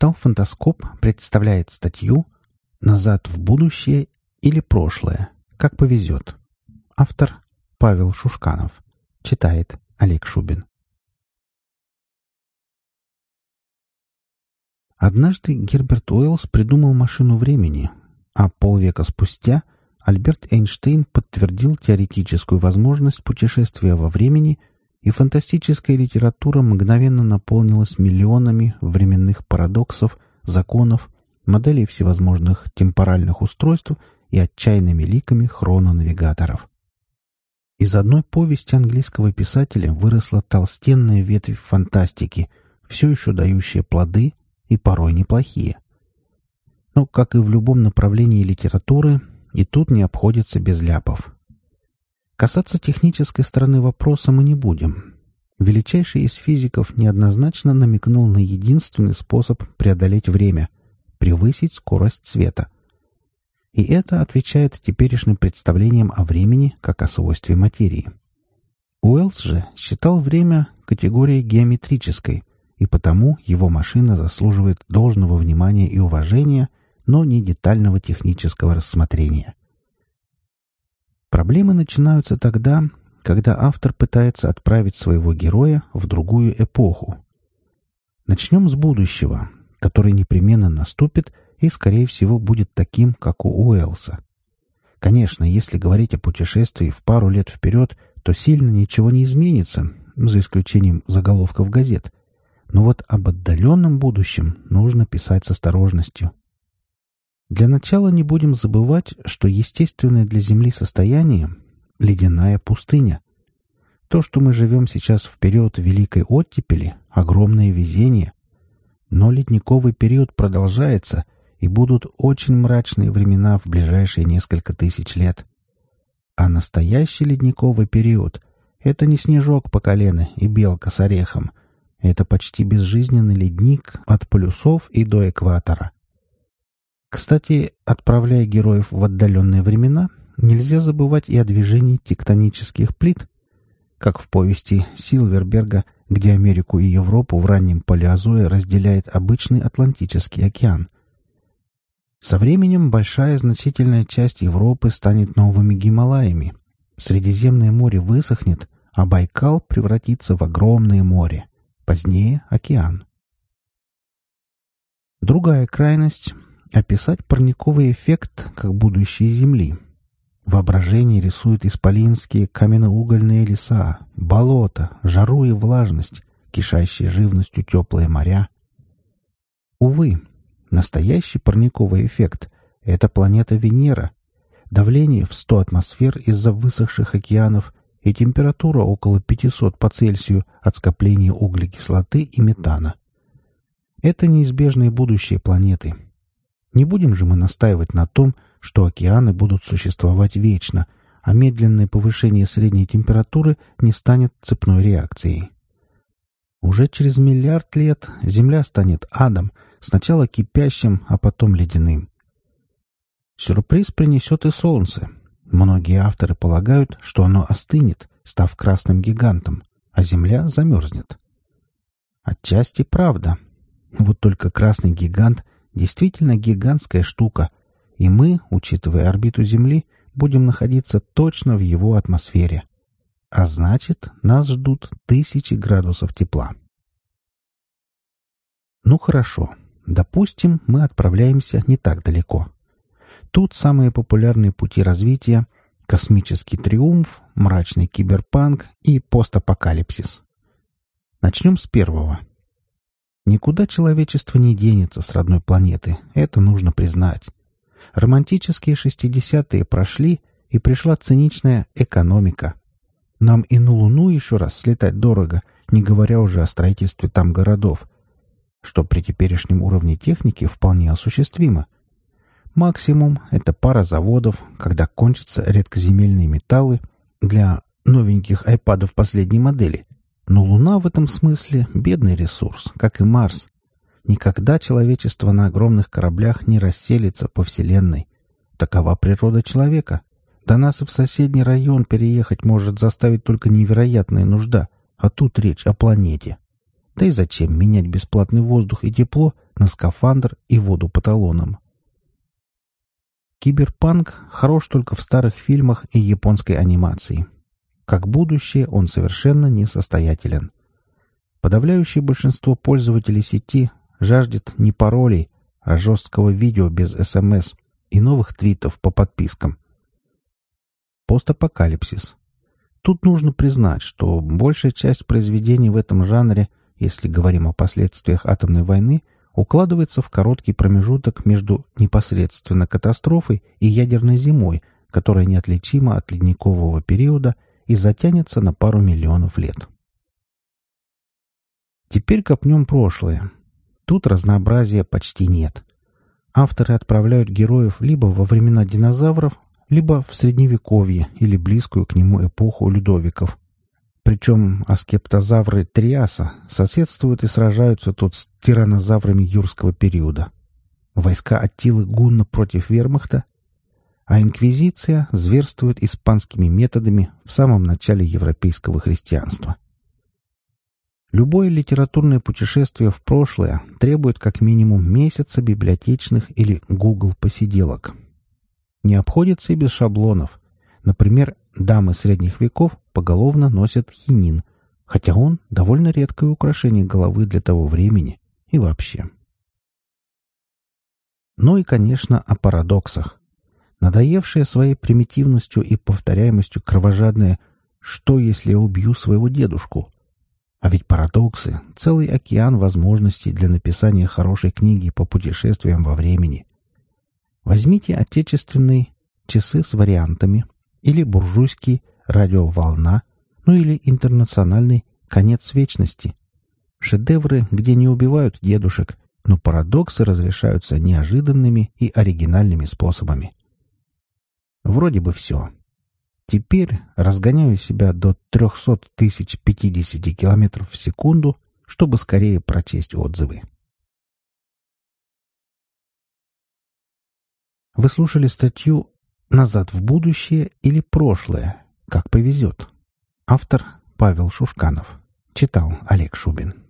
Портал «Фантаскоп» представляет статью «Назад в будущее или прошлое. Как повезет». Автор Павел Шушканов. Читает Олег Шубин. Однажды Герберт Уэллс придумал машину времени, а полвека спустя Альберт Эйнштейн подтвердил теоретическую возможность путешествия во времени – и фантастическая литература мгновенно наполнилась миллионами временных парадоксов, законов, моделей всевозможных темпоральных устройств и отчаянными ликами хрононавигаторов. Из одной повести английского писателя выросла толстенная ветвь фантастики, все еще дающая плоды и порой неплохие. Но, как и в любом направлении литературы, и тут не обходится без ляпов. Касаться технической стороны вопроса мы не будем. Величайший из физиков неоднозначно намекнул на единственный способ преодолеть время — превысить скорость света. И это отвечает теперешним представлениям о времени как о свойстве материи. Уэллс же считал время категорией геометрической, и потому его машина заслуживает должного внимания и уважения, но не детального технического рассмотрения. Проблемы начинаются тогда, когда автор пытается отправить своего героя в другую эпоху. Начнем с будущего, который непременно наступит и, скорее всего, будет таким, как у Уэллса. Конечно, если говорить о путешествии в пару лет вперед, то сильно ничего не изменится, за исключением заголовков газет. Но вот об отдаленном будущем нужно писать с осторожностью. Для начала не будем забывать, что естественное для Земли состояние — ледяная пустыня. То, что мы живем сейчас в период Великой Оттепели — огромное везение. Но ледниковый период продолжается, и будут очень мрачные времена в ближайшие несколько тысяч лет. А настоящий ледниковый период — это не снежок по колено и белка с орехом. Это почти безжизненный ледник от полюсов и до экватора — кстати, отправляя героев в отдаленные времена, нельзя забывать и о движении тектонических плит, как в повести Силверберга, где Америку и Европу в раннем палеозое разделяет обычный Атлантический океан. Со временем большая значительная часть Европы станет новыми Гималаями. Средиземное море высохнет, а Байкал превратится в огромное море. Позднее — океан. Другая крайность описать парниковый эффект как будущее Земли. Воображение рисует исполинские каменноугольные леса, болота, жару и влажность, кишащие живностью теплые моря. Увы, настоящий парниковый эффект — это планета Венера. Давление в 100 атмосфер из-за высохших океанов и температура около 500 по Цельсию от скопления углекислоты и метана. Это неизбежное будущее планеты — не будем же мы настаивать на том, что океаны будут существовать вечно, а медленное повышение средней температуры не станет цепной реакцией. Уже через миллиард лет Земля станет адом, сначала кипящим, а потом ледяным. Сюрприз принесет и Солнце. Многие авторы полагают, что оно остынет, став красным гигантом, а Земля замерзнет. Отчасти правда. Вот только красный гигант действительно гигантская штука, и мы, учитывая орбиту Земли, будем находиться точно в его атмосфере. А значит, нас ждут тысячи градусов тепла. Ну хорошо, допустим, мы отправляемся не так далеко. Тут самые популярные пути развития — космический триумф, мрачный киберпанк и постапокалипсис. Начнем с первого — Никуда человечество не денется с родной планеты, это нужно признать. Романтические шестидесятые прошли, и пришла циничная экономика. Нам и на Луну еще раз слетать дорого, не говоря уже о строительстве там городов, что при теперешнем уровне техники вполне осуществимо. Максимум — это пара заводов, когда кончатся редкоземельные металлы для новеньких айпадов последней модели — но Луна в этом смысле — бедный ресурс, как и Марс. Никогда человечество на огромных кораблях не расселится по Вселенной. Такова природа человека. До нас и в соседний район переехать может заставить только невероятная нужда, а тут речь о планете. Да и зачем менять бесплатный воздух и тепло на скафандр и воду по талонам. Киберпанк хорош только в старых фильмах и японской анимации. Как будущее он совершенно несостоятелен. Подавляющее большинство пользователей сети жаждет не паролей, а жесткого видео без СМС и новых твитов по подпискам. Постапокалипсис. Тут нужно признать, что большая часть произведений в этом жанре, если говорим о последствиях атомной войны, укладывается в короткий промежуток между непосредственно катастрофой и ядерной зимой, которая неотличима от ледникового периода и затянется на пару миллионов лет. Теперь копнем прошлое. Тут разнообразия почти нет. Авторы отправляют героев либо во времена динозавров, либо в Средневековье или близкую к нему эпоху Людовиков, причем аскептозавры Триаса соседствуют и сражаются тут с тиранозаврами юрского периода. Войска Аттилы Гунна против вермахта, а инквизиция зверствует испанскими методами в самом начале европейского христианства. Любое литературное путешествие в прошлое требует как минимум месяца библиотечных или Google посиделок. Не обходится и без шаблонов. Например, дамы средних веков поголовно носят хинин, хотя он довольно редкое украшение головы для того времени и вообще. Ну и, конечно, о парадоксах. Надоевшая своей примитивностью и повторяемостью кровожадное «что, если я убью своего дедушку?» А ведь парадоксы — целый океан возможностей для написания хорошей книги по путешествиям во времени. Возьмите отечественные часы с вариантами или буржуйский радиоволна, ну или интернациональный «Конец вечности». Шедевры, где не убивают дедушек, но парадоксы разрешаются неожиданными и оригинальными способами. Вроде бы все. Теперь разгоняю себя до 300 тысяч 50 километров в секунду, чтобы скорее прочесть отзывы. Вы слушали статью «Назад в будущее» или «Прошлое», как повезет. Автор Павел Шушканов. Читал Олег Шубин.